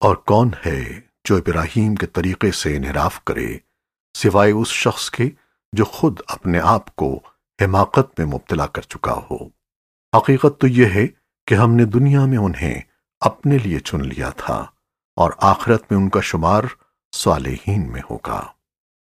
اور کون ہے جو ابراہیم کے طریقے سے انحراف کرے سوائے اس شخص کے جو خود اپنے آپ کو حماقت میں مبتلا کر چکا ہو؟ حقیقت تو یہ ہے کہ ہم نے دنیا میں انہیں اپنے لیے چن لیا تھا اور آخرت میں ان کا شمار صالحین میں ہوگا۔